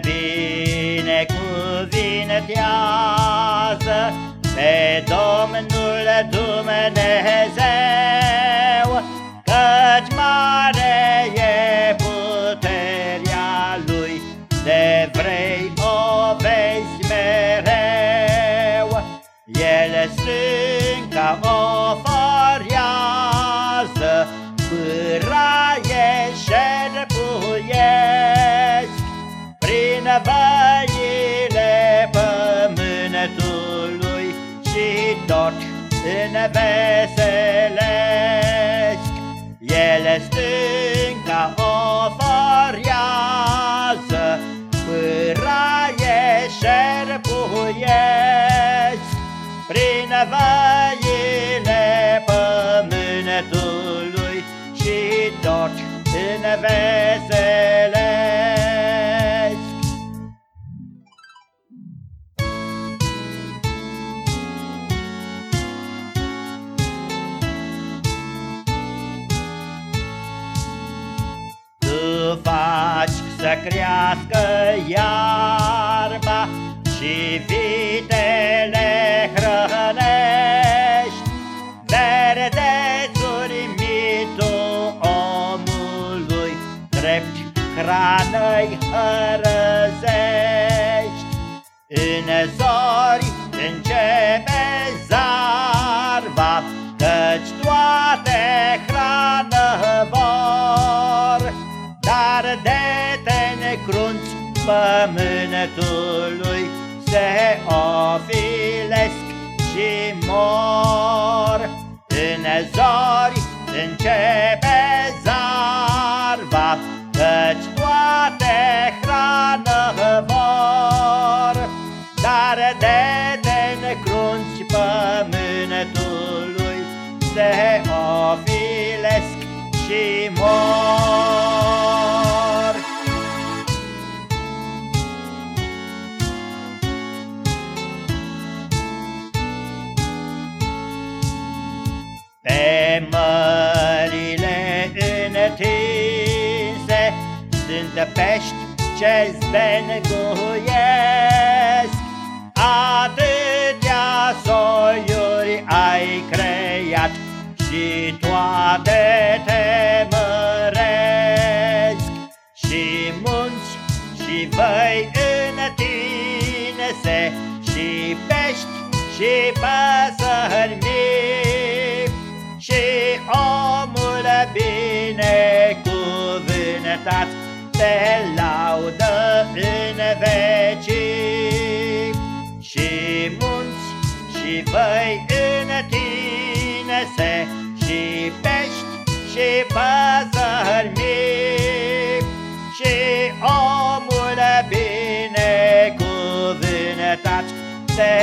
binecuvintează pe Domnul Dumnezeu, prin văile pământului și tot înveselesc. Ele stânca o fariază, pâraie șerpuiesc, prin văile pământului și tot înveselesc. Faci să crească iarba și vitele hrănești, verdețuri mitul omului, drept hrană-i hărăzești. Pământului se ofilesc și mor. În zori începe zarva, căci toate hrană vor, dar de te necrunți pământului se ofilesc și mor. Sunt pești ce zbenguiesc Atâtea soiuri ai creat Și toate te măresc. Și munți și văi întinse Și pești și păsări Te laudă în vecii. Și munți și văi întinse Și pești și păsări mici Și omul binecuvântat Te